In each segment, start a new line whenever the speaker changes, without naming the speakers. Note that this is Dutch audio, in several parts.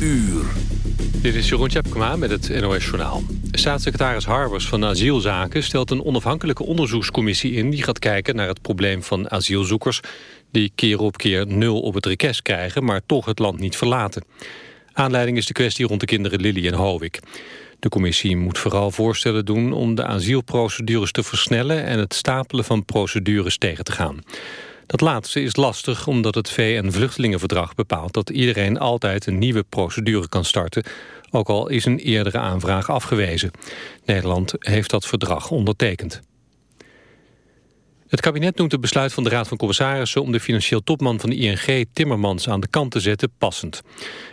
uur.
Dit is Jeroen Tjepkema met het NOS Journaal. Staatssecretaris Harbers van Asielzaken stelt een onafhankelijke onderzoekscommissie in... die gaat kijken naar het probleem van asielzoekers... die keer op keer nul op het rekest krijgen... maar toch het land niet verlaten. Aanleiding is de kwestie rond de kinderen Lily en Hovik. De commissie moet vooral voorstellen doen om de asielprocedures te versnellen... en het stapelen van procedures tegen te gaan. Dat laatste is lastig omdat het VN-vluchtelingenverdrag bepaalt... dat iedereen altijd een nieuwe procedure kan starten... ook al is een eerdere aanvraag afgewezen. Nederland heeft dat verdrag ondertekend. Het kabinet noemt het besluit van de Raad van Commissarissen... om de financieel topman van de ING, Timmermans, aan de kant te zetten, passend.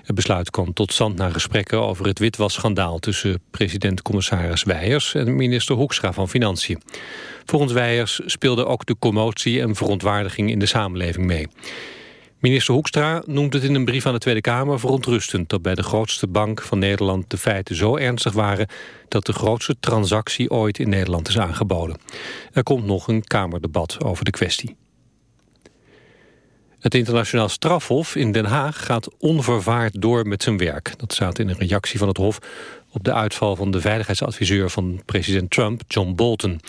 Het besluit kwam tot stand na gesprekken over het witwasschandaal... tussen president-commissaris Weijers en minister Hoekstra van Financiën. Volgens Weijers speelde ook de commotie en verontwaardiging in de samenleving mee. Minister Hoekstra noemt het in een brief aan de Tweede Kamer verontrustend dat bij de grootste bank van Nederland de feiten zo ernstig waren dat de grootste transactie ooit in Nederland is aangeboden. Er komt nog een Kamerdebat over de kwestie. Het internationaal strafhof in Den Haag gaat onvervaard door met zijn werk. Dat staat in een reactie van het hof op de uitval van de veiligheidsadviseur van president Trump, John Bolton.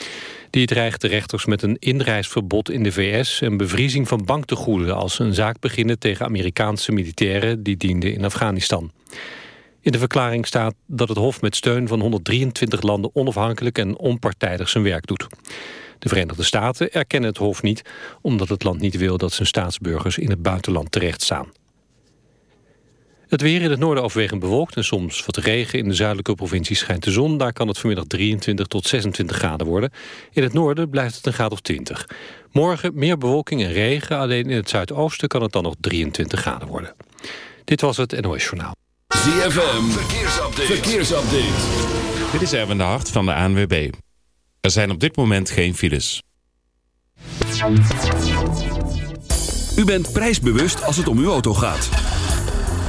Die dreigt de rechters met een inreisverbod in de VS... en bevriezing van banktegoeden als een zaak beginnen... tegen Amerikaanse militairen die dienden in Afghanistan. In de verklaring staat dat het Hof met steun van 123 landen... onafhankelijk en onpartijdig zijn werk doet. De Verenigde Staten erkennen het Hof niet... omdat het land niet wil dat zijn staatsburgers in het buitenland terechtstaan. Het weer in het noorden overwegend bewolkt en soms wat regen. In de zuidelijke provincie schijnt de zon. Daar kan het vanmiddag 23 tot 26 graden worden. In het noorden blijft het een graad of 20. Morgen meer bewolking en regen. Alleen in het zuidoosten kan het dan nog 23 graden worden. Dit was het NOS Journaal.
ZFM, verkeersupdate. verkeersupdate.
Dit is Erwin de Hart van de ANWB. Er zijn op dit moment geen files.
U bent prijsbewust als het om uw auto gaat.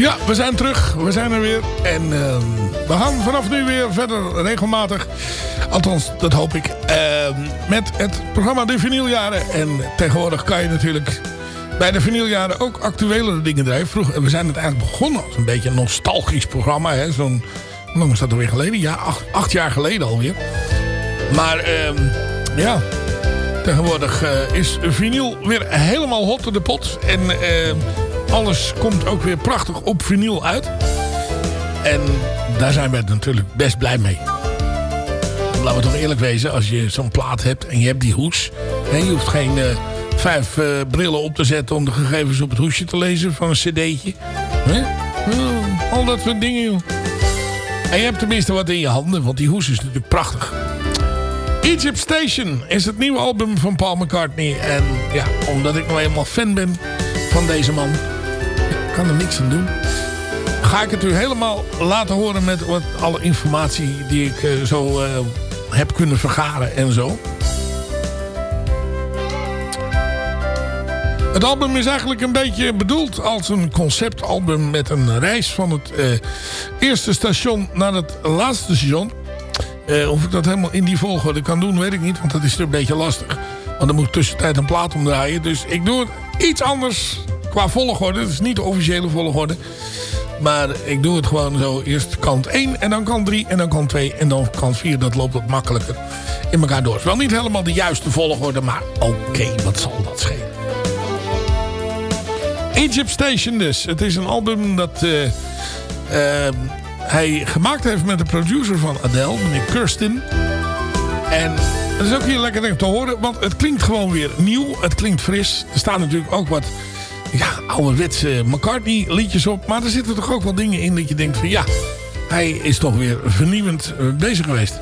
Ja, we zijn terug. We zijn er weer. En ehm, we gaan vanaf nu weer verder regelmatig. Althans, dat hoop ik. ehm, met het programma De Vinyljaren. En tegenwoordig kan je natuurlijk bij de Vinyljaren ook actuelere dingen draaien. Vroeger, we zijn het eigenlijk begonnen als een beetje een nostalgisch programma. hè. Zo'n, hoe lang is dat alweer geleden? Ja, acht, jaar geleden alweer. Maar ehm, ja, tegenwoordig eh, is vinyl weer helemaal hot in de pot. En alles komt ook weer prachtig op vinyl uit. En daar zijn we natuurlijk best blij mee. Laten we toch eerlijk wezen, als je zo'n plaat hebt en je hebt die hoes. Je hoeft geen eh, vijf eh, brillen op te zetten om de gegevens op het hoesje te lezen van een cd'tje. Ja, al dat soort dingen, joh. En je hebt tenminste wat in je handen, want die hoes is natuurlijk prachtig. Egypt Station is het nieuwe album van Paul McCartney. En ja, omdat ik nou eenmaal fan ben van deze man, kan er niks aan doen. Ga ik het u helemaal laten horen met wat, alle informatie die ik eh, zo eh, heb kunnen vergaren en zo. Het album is eigenlijk een beetje bedoeld als een conceptalbum met een reis van het eh, eerste station naar het laatste station. Of ik dat helemaal in die volgorde kan doen, weet ik niet, want dat is een beetje lastig. Want dan moet ik tussentijd een plaat omdraaien. Dus ik doe het iets anders qua volgorde. Het is niet de officiële volgorde. Maar ik doe het gewoon zo. Eerst kant 1 en dan kant 3 en dan kant 2 en dan kant 4. Dat loopt wat makkelijker in elkaar door. Het is wel niet helemaal de juiste volgorde, maar oké, wat zal dat schelen. Egypt Station dus. Het is een album dat eh, eh, hij gemaakt heeft met de producer van Adele, meneer Kirsten. En het is ook heel lekker te horen, want het klinkt gewoon weer nieuw. Het klinkt fris. Er staan natuurlijk ook wat ja, ouderwetse McCartney liedjes op. Maar er zitten toch ook wel dingen in dat je denkt van ja, hij is toch weer vernieuwend eh, bezig geweest.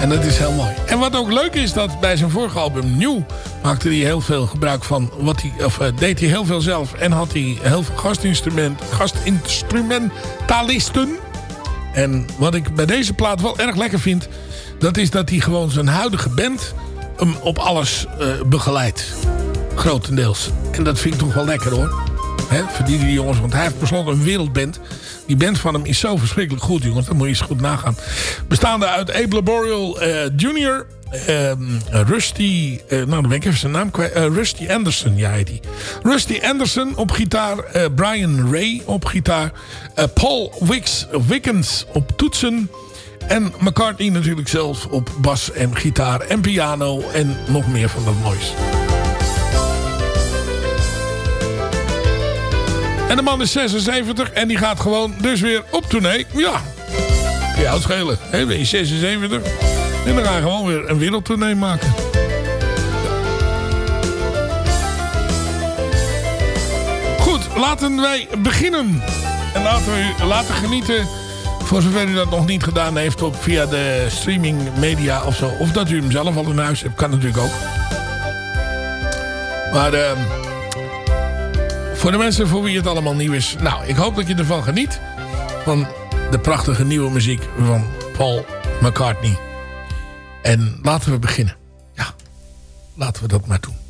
En dat is heel mooi. En wat ook leuk is, dat bij zijn vorige album New maakte hij heel veel gebruik van wat hij, of eh, deed hij heel veel zelf. En had hij heel veel gastinstrument, gastinstrumentalisten. En wat ik bij deze plaat wel erg lekker vind, dat is dat hij gewoon zijn huidige band op alles eh, begeleidt. Grotendeels. En dat vind ik toch wel lekker hoor. Hè, verdienen die jongens, want hij heeft tenslotte een wereldband. Die band van hem is zo verschrikkelijk goed, jongens. Dat moet je eens goed nagaan. Bestaande uit Abe Laboriel eh, Jr., ehm, Rusty, eh, nou dan ben ik even zijn naam kwijt. Eh, Rusty Anderson, ja heet hij. Rusty Anderson op gitaar. Brian Ray op gitaar. Paul Wicks, Wickens op toetsen. En McCartney natuurlijk zelf op bas en gitaar en piano. En nog meer van dat moois. En de man is 76 en die gaat gewoon dus weer op tournee. Ja, je het schelen. Je 76 en dan ga je gewoon weer een wereldtournee maken. Goed, laten wij beginnen. En laten we u laten genieten, voor zover u dat nog niet gedaan heeft, op, via de streaming media of zo. Of dat u hem zelf al in huis hebt, kan natuurlijk ook. Maar... ehm voor de mensen voor wie het allemaal nieuw is. Nou, ik hoop dat je ervan geniet. Van de prachtige nieuwe muziek van Paul McCartney. En laten we beginnen. Ja, laten we dat maar doen.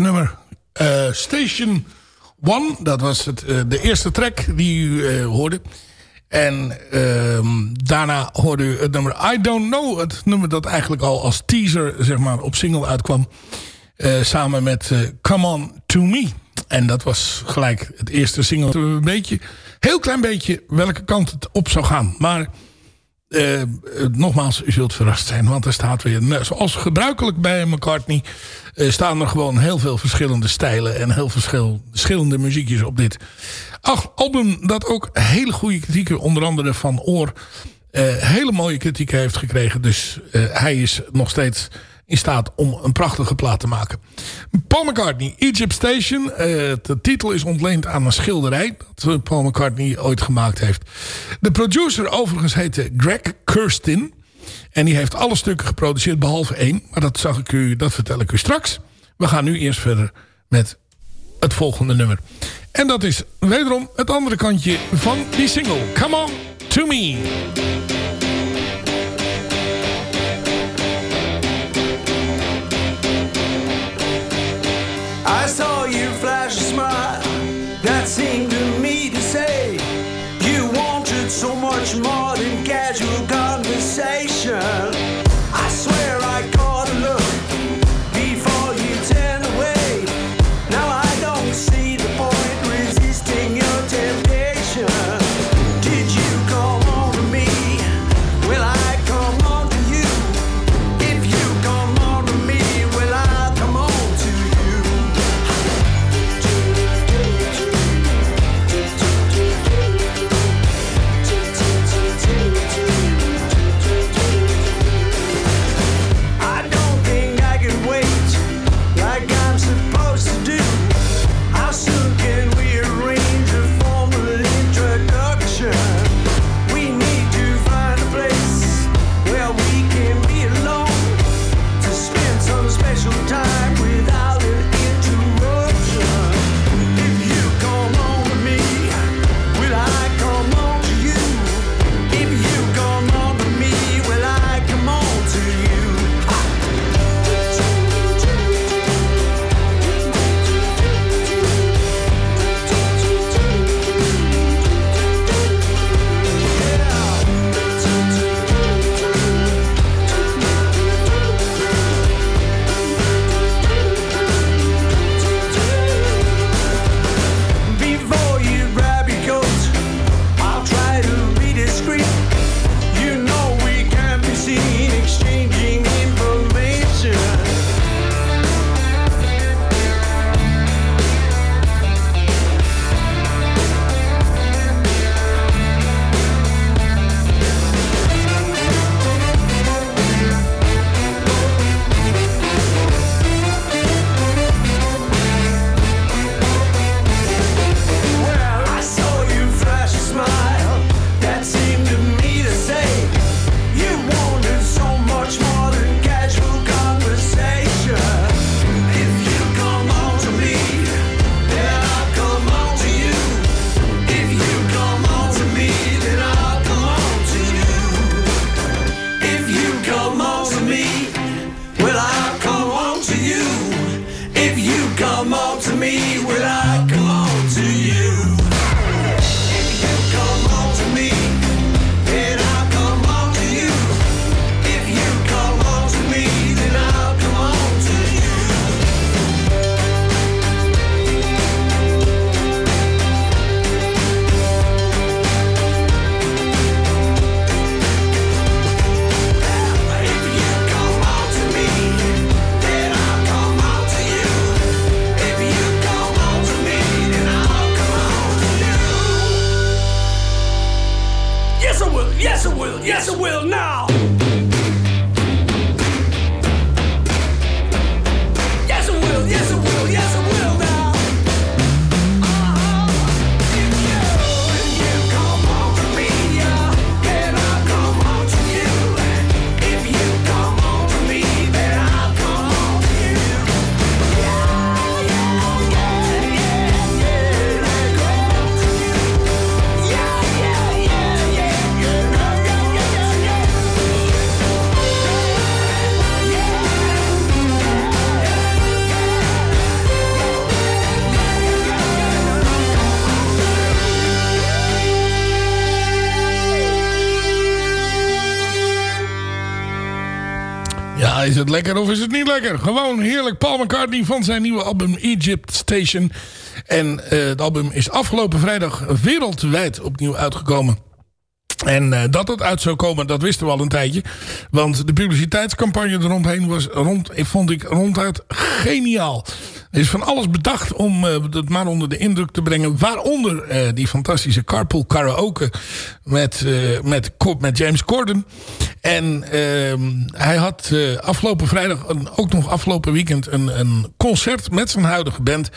Nummer. Eh, Station One, dat was het, eh, de eerste track die u eh, hoorde. En ehm, daarna hoorde u het nummer I Don't Know. Het nummer dat eigenlijk al als teaser zeg maar, op single uitkwam. Samen met Come On To Me. En dat was gelijk het eerste single. Een beetje, heel klein beetje welke kant het op zou gaan. Maar eh, eh, nogmaals, u zult verrast zijn. Want er staat weer, net zoals gebruikelijk bij McCartney... eh, staan er gewoon heel veel verschillende stijlen... en heel verschil, verschillende muziekjes op dit Ach, album dat ook hele goede kritieken... onder andere van Oor... hele mooie kritieken heeft gekregen. Dus hij is nog steeds in staat om een prachtige plaat te maken. Paul McCartney, Egypt Station. Eh, de titel is ontleend aan een schilderij... dat eh, Paul McCartney ooit gemaakt heeft. De producer overigens heette Greg Kurstin. En die heeft alle stukken geproduceerd behalve één. Maar dat, zag ik u, dat vertel ik u straks. We gaan nu eerst verder met het volgende nummer. En dat is wederom het andere kantje van die single. Come on to me.
I saw you flash a smile that seemed to me to say you wanted so much more
is het niet lekker? Gewoon heerlijk. Paul McCartney van zijn nieuwe album Egypt Station. En eh, het album is afgelopen vrijdag wereldwijd opnieuw uitgekomen. En eh, dat het uit zou komen, dat wisten we al een tijdje. Want de publiciteitscampagne eromheen was, rond, vond ik ronduit geniaal. Er is van alles bedacht om eh, het maar onder de indruk te brengen. Waaronder eh, die fantastische Carpool Karaoke met, eh, met, met James Corden. En ehm, hij had afgelopen vrijdag, en ook nog afgelopen weekend, een, een concert met zijn huidige band.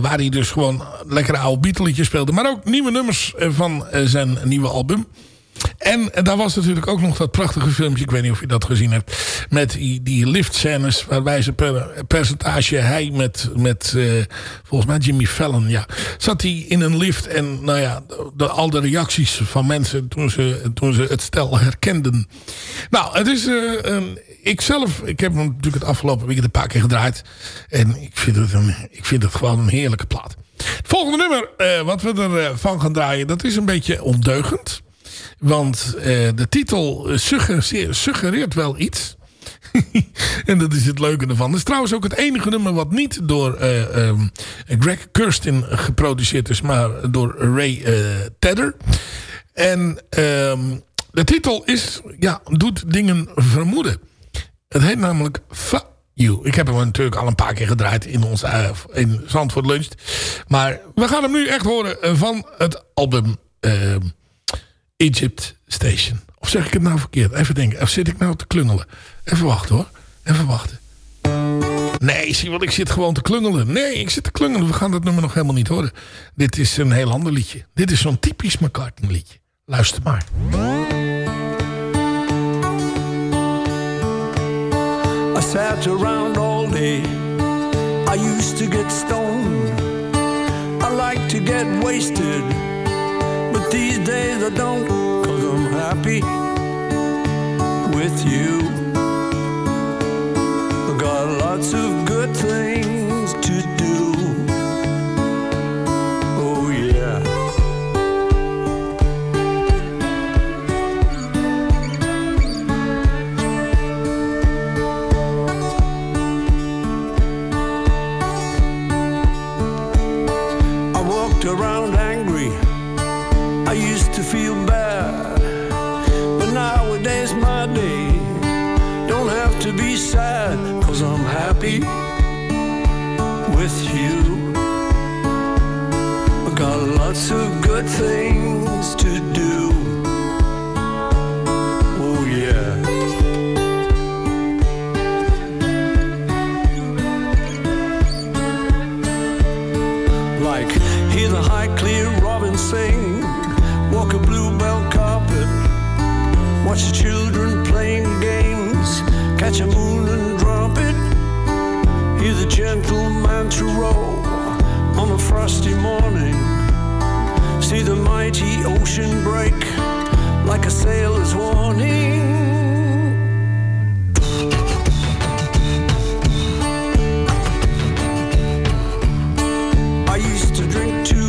waar hij dus gewoon lekkere oude Beatle speelde. Maar ook nieuwe nummers van zijn nieuwe album. En daar was natuurlijk ook nog dat prachtige filmpje, ik weet niet of je dat gezien hebt, met die, die liftscènes waarbij ze per percentage, hij met, met eh, volgens mij Jimmy Fallon, ja, zat hij in een lift en nou ja, al de reacties van mensen toen ze, toen ze het stel herkenden. Nou, het is, eh, een, ik zelf, ik heb hem natuurlijk het afgelopen weekend een paar keer gedraaid en ik vind het, een, ik vind het gewoon een heerlijke plaat. Het volgende nummer eh, wat we ervan van gaan draaien, dat is een beetje ondeugend. Want eh, de titel suggereert, wel iets. en dat is het leuke ervan. Het is trouwens ook het enige nummer wat niet door eh, ehm, Greg Kurstin geproduceerd is. Maar door Ray eh, Tedder. En ehm, de titel is, ja, doet dingen vermoeden. Het heet namelijk Fuck You. Ik heb hem natuurlijk al een paar keer gedraaid in, ons, in Zandvoort Lunch. Maar we gaan hem nu echt horen van het album... ehm, Egypt Station. Of zeg ik het nou verkeerd? Even denken. Of zit ik nou te klungelen? Even wachten hoor. Even wachten. Nee, zie wat ik zit gewoon te klungelen. Nee, ik zit te klungelen. We gaan dat nummer nog helemaal niet horen. Dit is een heel ander liedje. Dit is zo'n typisch McCartney liedje. Luister maar.
I sat around all day. I used to get stoned. I like to get wasted. These days I don't, cause I'm happy with you. I got lots of good things to do. Oh, yeah. I walked around with you. I got lots of good things mantra roll on a frosty morning. See the mighty ocean break like a sailor's warning. I used to drink too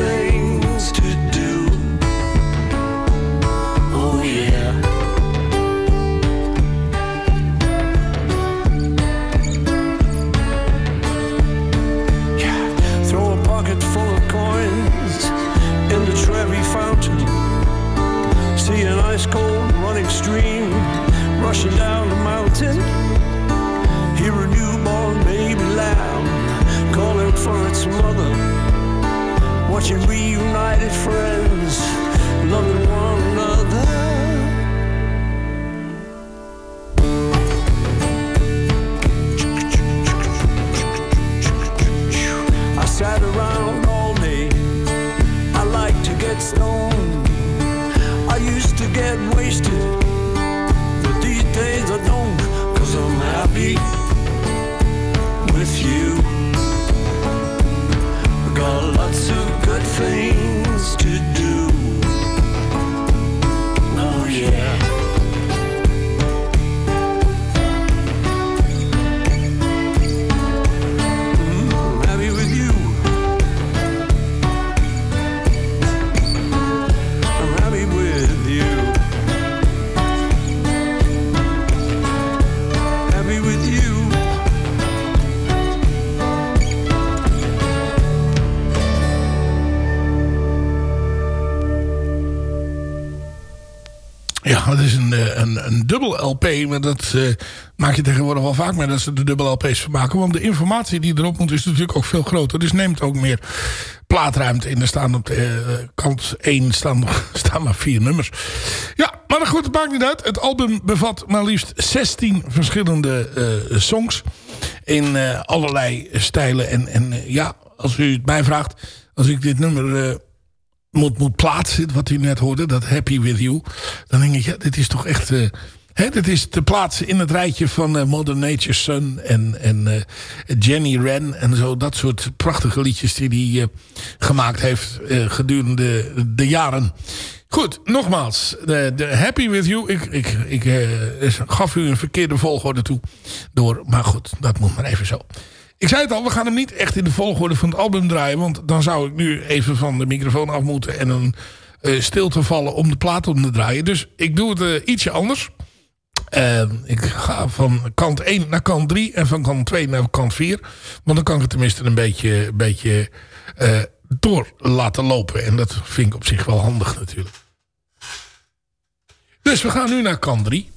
of
dat eh, maak je tegenwoordig wel vaak mee dat ze de dubbel LP's maken. Want de informatie die erop moet is natuurlijk ook veel groter. Dus neemt ook meer plaatruimte in. Er staan op de eh, kant 1 staan, staan maar vier nummers. Ja, maar goed, het maakt niet uit. Het album bevat maar liefst 16 verschillende eh, songs. In allerlei stijlen. En, en ja, als u het mij vraagt. Als ik dit nummer moet, moet plaatsen, wat u net hoorde, dat Happy With You. Dan denk ik, ja, dit is toch echt... dit is te plaatsen in het rijtje van eh, Modern Nature's Son en, en eh, Jenny Wren en zo. Dat soort prachtige liedjes die hij eh, gemaakt heeft gedurende de jaren. Goed, nogmaals. De, Happy With You. Ik, ik, ik gaf u een verkeerde volgorde toe. Door, maar goed, dat moet maar even zo. Ik zei het al, we gaan hem niet echt in de volgorde van het album draaien. Want dan zou ik nu even van de microfoon af moeten. En een eh, stilte vallen om de plaat om te draaien. Dus ik doe het ietsje anders. Eh, ik ga van kant 1 naar kant 3. En van kant 2 naar kant 4. Want dan kan ik het tenminste een beetje, beetje eh, door laten lopen. En dat vind ik op zich wel handig natuurlijk. Dus we gaan nu naar kant 3.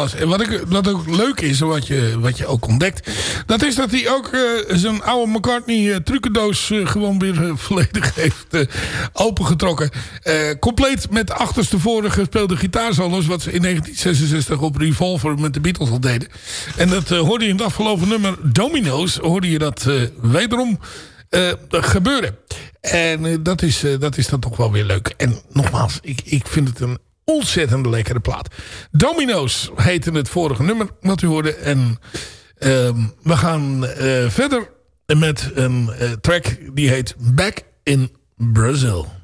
En wat, ik, wat ook leuk is, wat je, wat je ook ontdekt... dat is dat hij ook eh, zijn oude McCartney eh, trucendoos eh, gewoon weer volledig heeft opengetrokken. Compleet met achterstevoren gespeelde gitaarsolos... wat ze in 1966 op Revolver met de Beatles al deden. En dat hoorde je in het afgelopen nummer Domino's... hoorde je dat wederom gebeuren. En dat, is, dat is dan toch wel weer leuk. En nogmaals, ik, ik vind het een ontzettend lekkere plaat. Domino's heette het vorige nummer wat u hoorde. En ehm, we gaan eh, verder met een eh, track die heet Back in Brazil.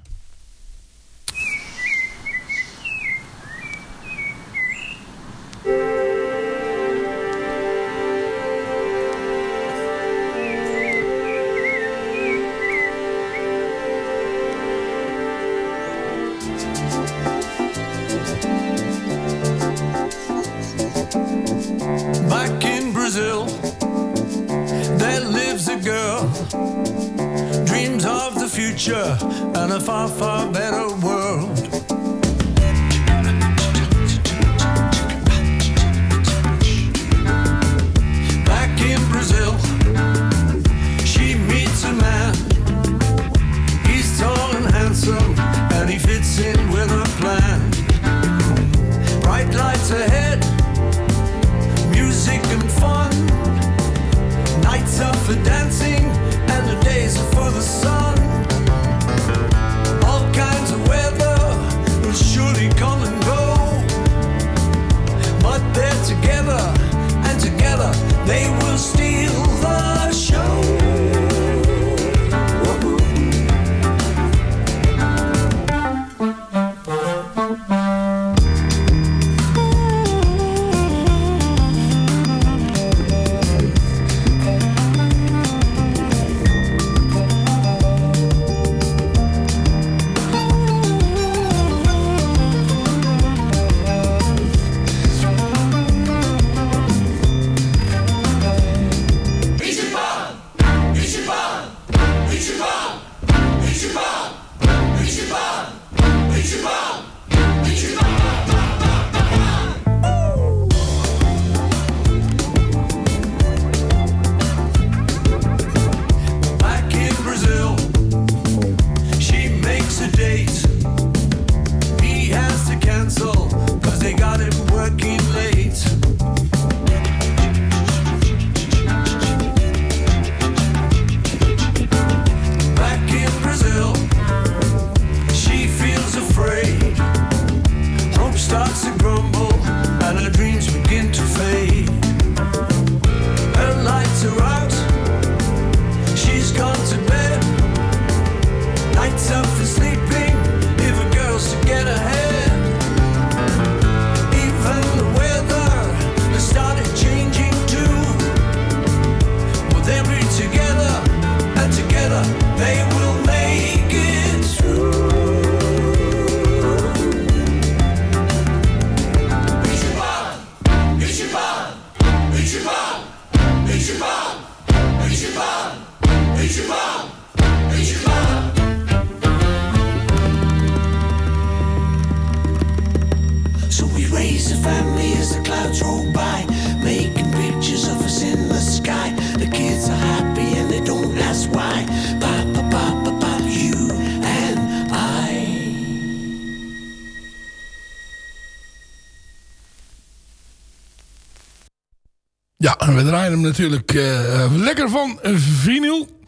Ja, en we draaien hem natuurlijk eh, lekker van vinyl.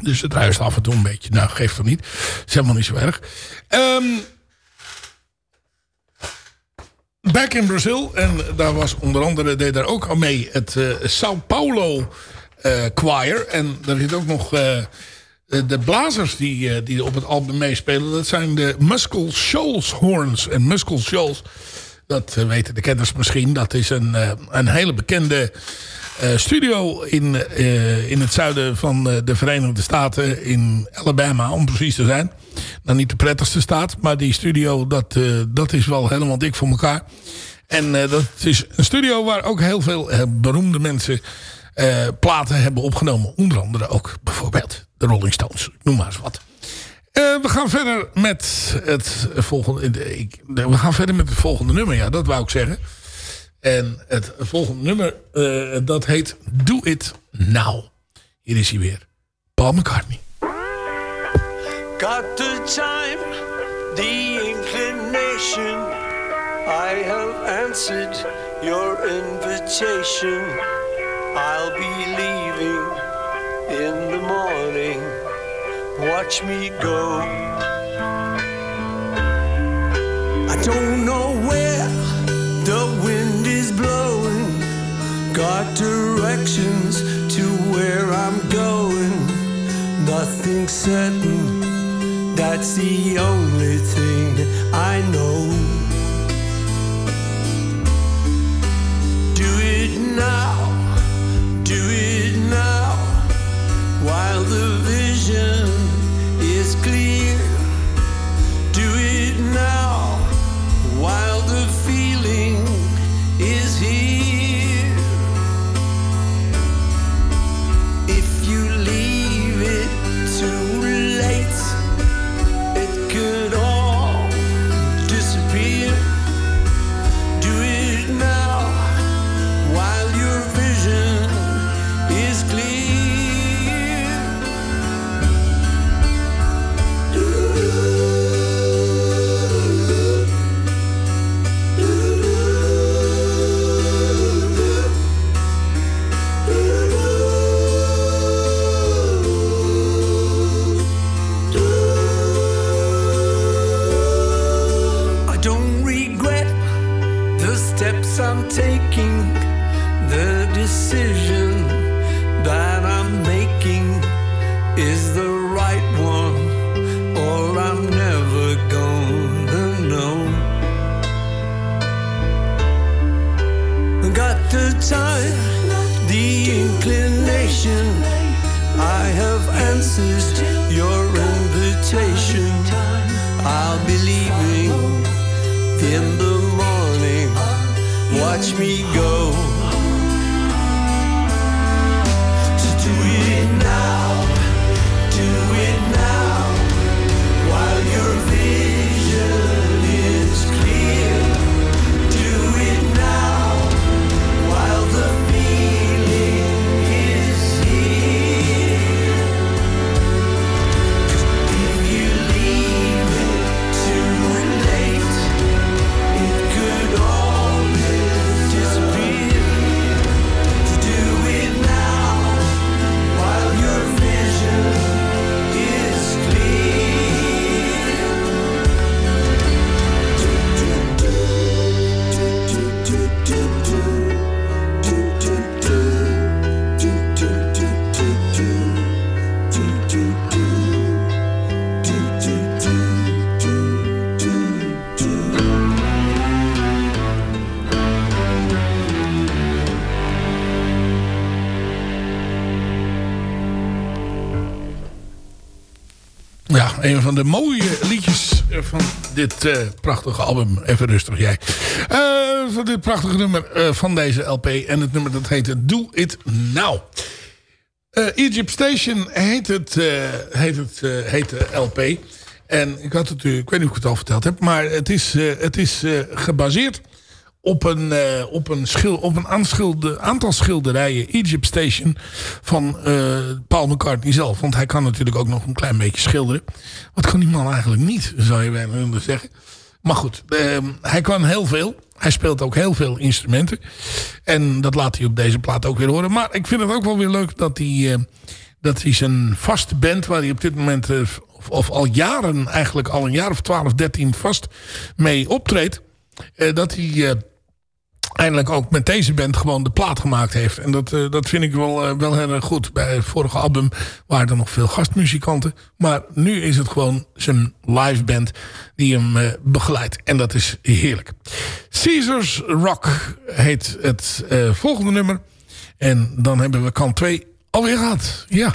Dus het ruist af en toe een beetje. Nou, geeft het niet. is helemaal niet zo erg. Ehm, back in Brazil. En daar was onder andere, deed daar ook al mee het eh, Sao Paulo eh, Choir. En daar zit ook nog de blazers die, die op het album meespelen. Dat zijn de Muscle Shoals Horns. En Muscle Shoals, dat weten de kenners misschien. Dat is een, eh, een hele bekende eh, studio in, eh, in het zuiden van de Verenigde Staten. In Alabama, om precies te zijn. Nou, niet de prettigste staat. Maar die studio, dat, dat is wel helemaal dik voor elkaar. En dat is een studio waar ook heel veel beroemde mensen platen hebben opgenomen. Onder andere ook bijvoorbeeld de Rolling Stones. Noem maar eens wat. Eh, we gaan verder met het volgende. Ik, we gaan verder met het volgende nummer, ja, dat wou ik zeggen. En het volgende nummer, eh, dat heet Do It Now. Hier is hij weer. Paul McCartney.
Got the time, the inclination. I have answered your invitation. I'll be leaving in the morning. Watch me go. I don't know where the wind is blowing. Got directions to where I'm going. Nothing certain. That's the only thing I know. Do it now. Do it now. While the vision
van de mooie liedjes van dit eh, prachtige album. Even rustig jij. Eh, van dit prachtige nummer eh, van deze LP. En het nummer dat heette Do It Now. Egypt Station heet het, heet het heet de LP. En ik had het u, ik weet niet of ik het al verteld heb. Maar het is, het is gebaseerd op een, eh, op een, schil, op een aantal schilderijen Egypt Station van eh, Paul McCartney zelf. Want hij kan natuurlijk ook nog een klein beetje schilderen. Wat kan die man eigenlijk niet, zou je bijna willen zeggen. Maar goed, eh, hij kan heel veel. Hij speelt ook heel veel instrumenten. En dat laat hij op deze plaat ook weer horen. Maar ik vind het ook wel weer leuk dat hij, eh, dat hij zijn vaste band... waar hij op dit moment, of, of al jaren eigenlijk, al een jaar of 12, 13 vast mee optreedt... eh, dat hij... eh, eindelijk ook met deze band gewoon de plaat gemaakt heeft. En dat, eh, dat vind ik wel, wel heel erg goed. Bij het vorige album waren er nog veel gastmuzikanten. Maar nu is het gewoon zijn live band die hem begeleidt. En dat is heerlijk. Caesars Rock heet het volgende nummer. En dan hebben we kant 2 alweer gehad. Ja.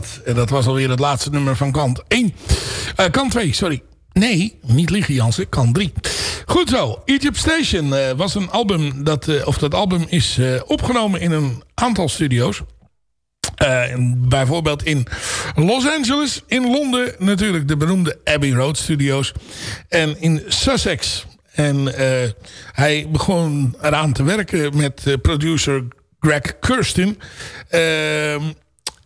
Dat. En dat was alweer het laatste nummer van kant 1. Eh, kant 2, sorry. Nee, niet liegen Jansen, kant 3. Goed zo, Egypt Station eh, was een album, dat, eh, of dat album is opgenomen in een aantal studio's. Bijvoorbeeld in Los Angeles, in Londen natuurlijk de beroemde Abbey Road Studios. En in Sussex. En hij begon eraan te werken met producer Greg Kirsten.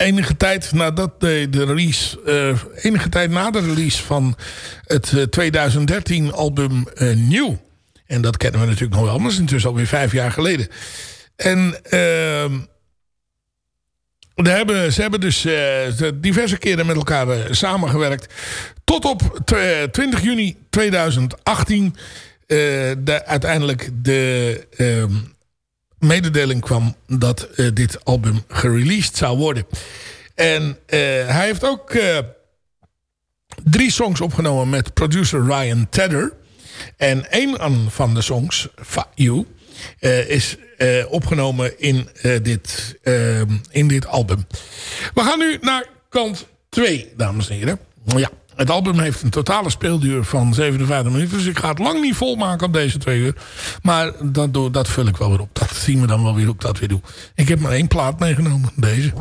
Enige tijd nadat de, de release, eh, enige tijd na de release van het eh, 2013 album eh, New. En dat kennen we natuurlijk nog wel, is intussen alweer vijf jaar geleden. En ehm hebben, ze hebben dus eh, diverse keren met elkaar eh, samengewerkt. Tot op tw- eh, 20 juni 2018 eh, de, uiteindelijk de ehm, mededeling kwam dat eh, dit album gereleased zou worden. En eh, hij heeft ook eh, drie songs opgenomen met producer Ryan Tedder. En een van de songs, Fuck You, is opgenomen in, dit, in dit album. We gaan nu naar kant 2, dames en heren. Ja, het album heeft een totale speelduur van 57 minuten. Dus ik ga het lang niet volmaken op deze twee uur. Maar dat, dat vul ik wel weer op. Dat zien we dan wel weer hoe ik dat weer doe. Ik heb maar één plaat meegenomen. Deze.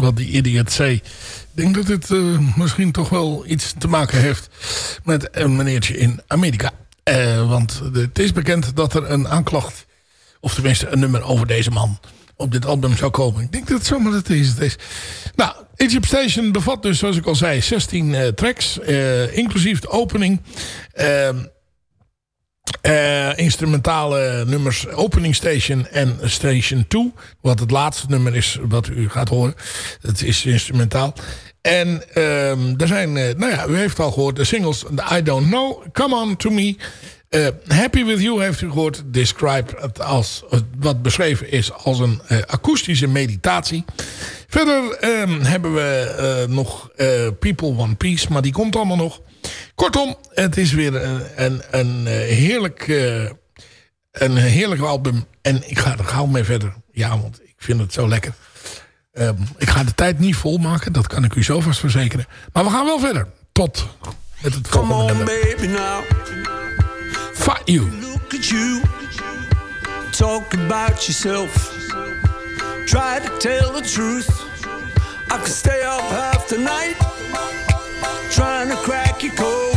Wat die idiot zei. Ik denk dat dit eh, misschien toch wel iets te maken heeft met een meneertje in Amerika. Eh, want het is bekend dat er een aanklacht, of tenminste een nummer over deze man op dit album zou komen. Ik denk dat het zomaar het is. Het is. Nou, Egypt Station bevat dus, zoals ik al zei, 16 eh, tracks, inclusief de opening. Eh, instrumentale nummers Opening Station en Station 2. Wat het laatste nummer is wat u gaat horen. Het is instrumentaal. En ehm er zijn, eh, nou ja, u heeft al gehoord de singles I Don't Know, Come On To Me... Eh, Happy With You heeft u gehoord. Describe als, wat beschreven is als een akoestische meditatie. Verder ehm, hebben we nog People One Piece. Maar die komt allemaal nog. Kortom, het is weer een, een, een eh, heerlijk... eh, een heerlijk album. En ik ga er gauw mee verder. Ja, want ik vind het zo lekker. Ehm, ik ga de tijd niet volmaken. Dat kan ik u zo vast verzekeren. Maar we gaan wel verder. Tot met het
Come
volgende
on,
nummer.
baby, now.
Fuck you.
Look at you. Talk about yourself. Try to tell the truth. I could stay up half the night. Trying to crack your code.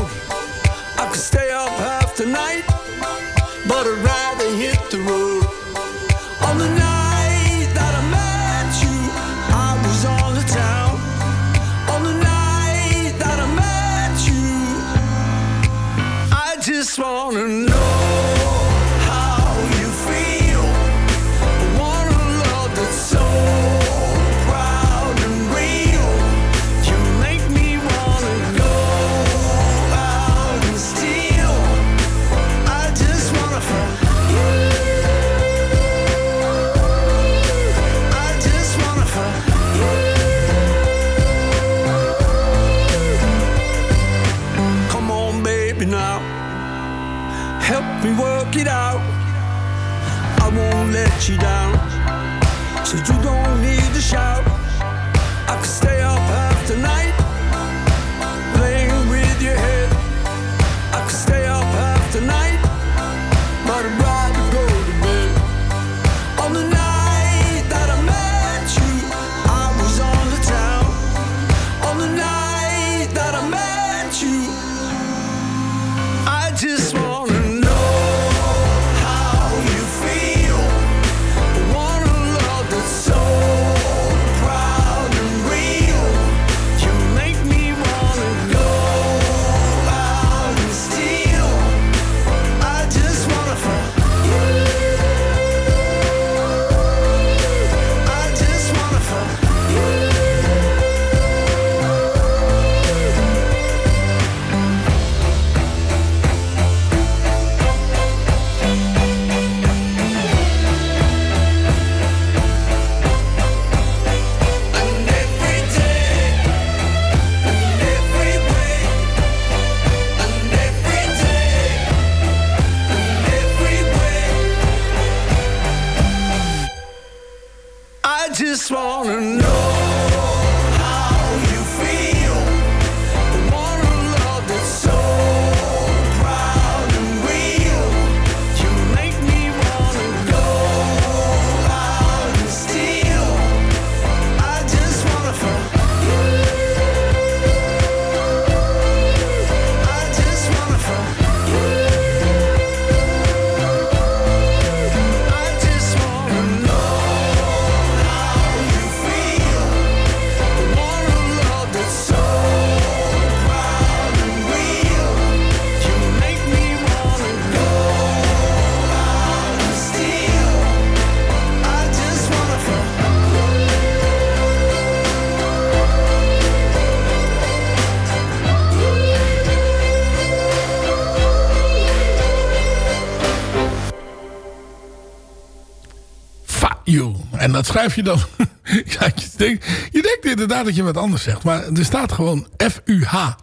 Schrijf je dan... ja, je, denkt, je denkt inderdaad dat je wat anders zegt. Maar er staat gewoon F-U-H.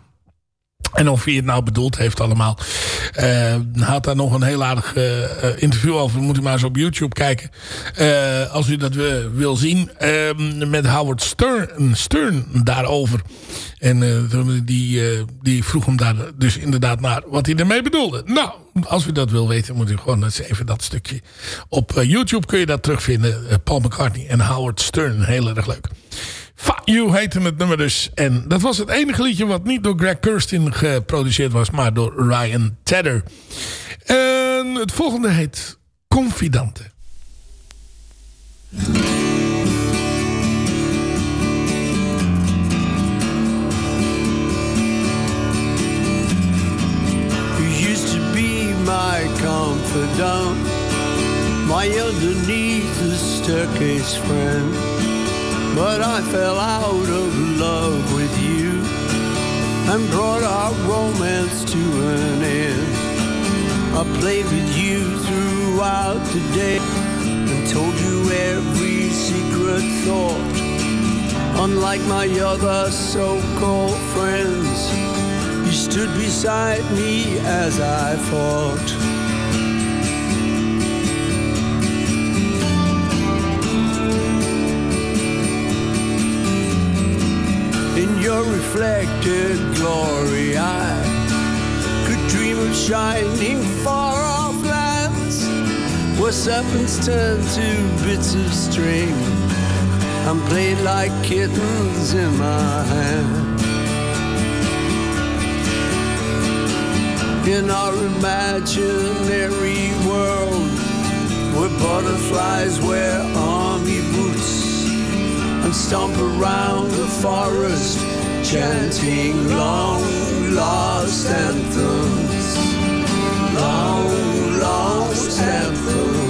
En of hij het nou bedoeld heeft allemaal. eh had daar nog een heel aardig eh, eh, interview over. Moet u maar eens op YouTube kijken. Als u dat wil zien. eh, met Howard Stern, Stern daarover. En die, die vroeg hem daar dus inderdaad naar wat hij ermee bedoelde. Nou, als u dat wil weten moet u gewoon eens even dat stukje. Op YouTube kun je dat terugvinden. Paul McCartney en Howard Stern. Heel erg leuk. Fuck You heette het nummer dus. En dat was het enige liedje wat niet door Greg Kurstin geproduceerd was, maar door Ryan Tedder. En het volgende heet Confidante.
You used to be my confidant, my underneath the staircase friend. But I fell out of love with you and brought our romance to an end. I played with you throughout the day and told you every secret thought. Unlike my other so-called friends, you stood beside me as I fought. Your reflected glory, I could dream of shining far off lands where serpents turn to bits of string and played like kittens in my hand. In our imaginary world, where butterflies wear army boots and stomp around the forest, chanting long lost anthems, long lost anthems.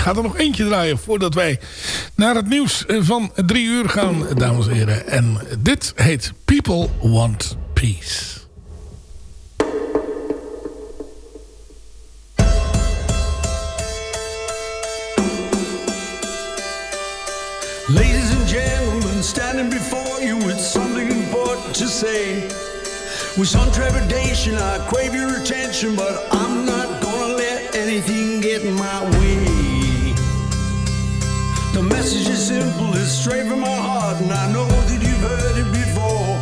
Ik ga er nog eentje draaien voordat wij naar het nieuws van drie uur gaan, dames en heren. En dit heet People Want Peace.
Ladies and gentlemen, standing before you with something important to say. With some trepidation, I crave your attention, but I'm not gonna let anything get in my way. The message is simple, it's straight from my heart, and I know that you've heard it before.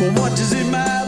But what does it matter?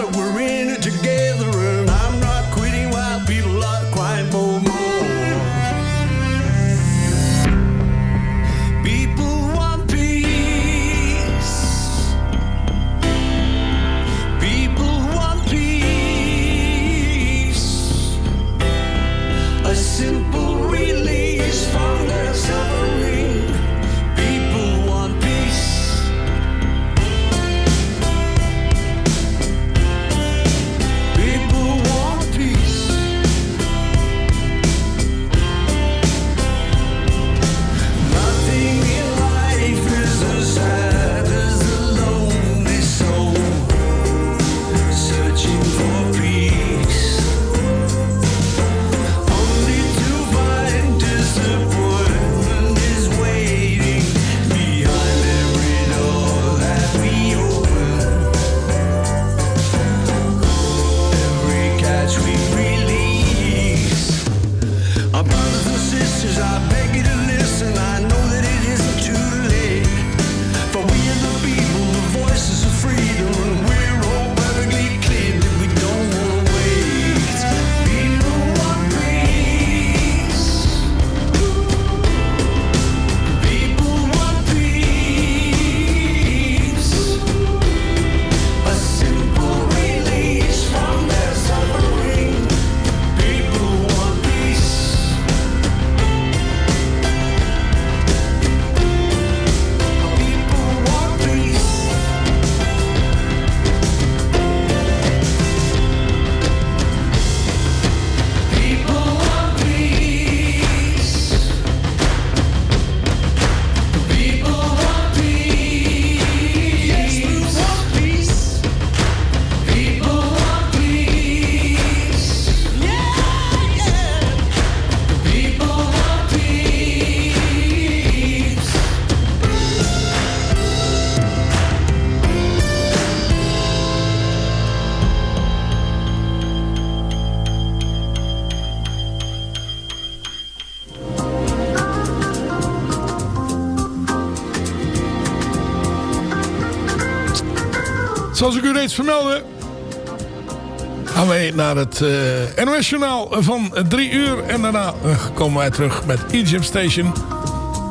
Zoals ik u reeds vermeldde... gaan wij naar het eh NOS-journaal van 3 uur. En daarna eh, komen wij terug met Egypt Station.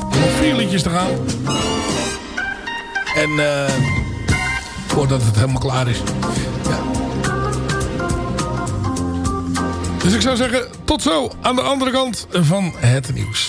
Nog vier liedjes te gaan. En eh voordat het helemaal klaar is. Ja. Dus ik zou zeggen, tot zo aan de andere kant van het nieuws.